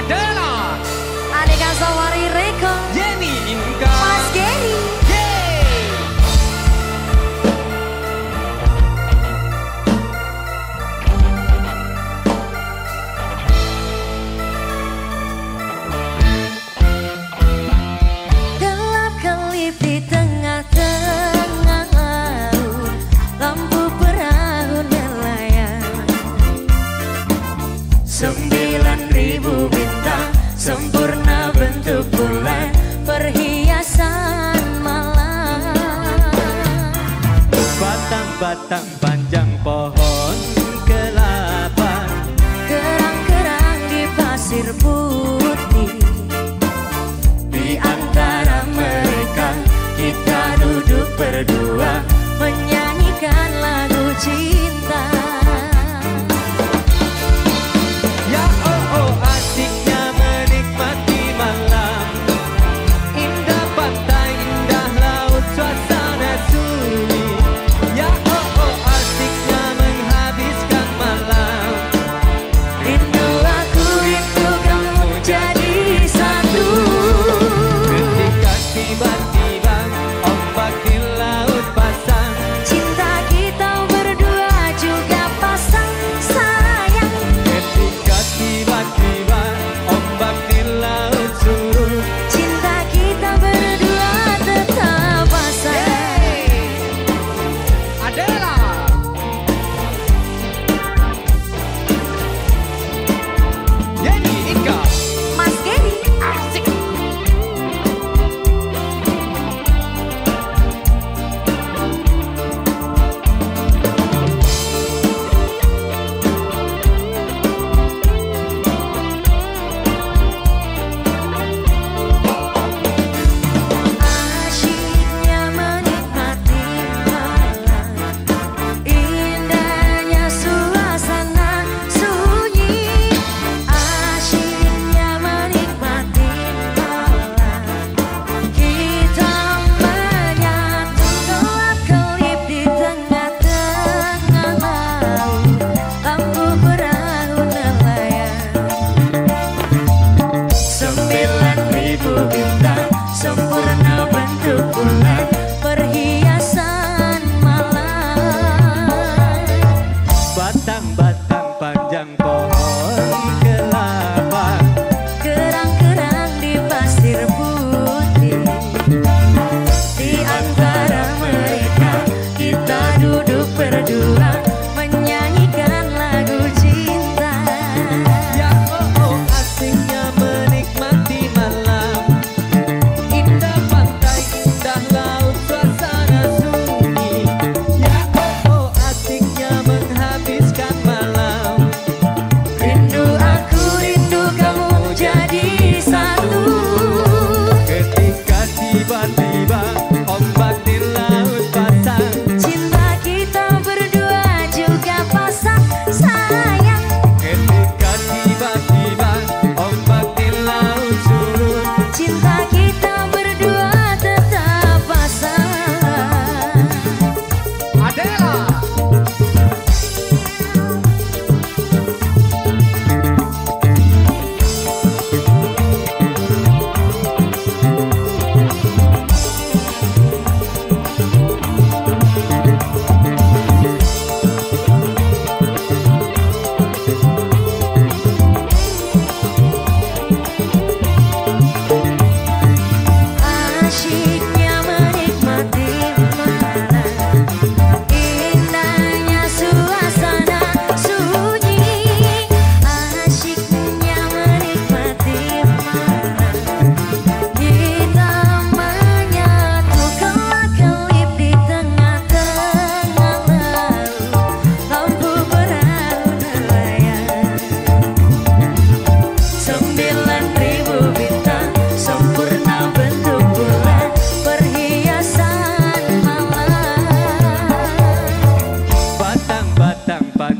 adalah Aneka Sawari Reko batang panjang pohon kelapa. Kerang-kerang di pasir putih. Di antara mereka kita duduk berdua. Bora.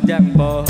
chẳng bỏ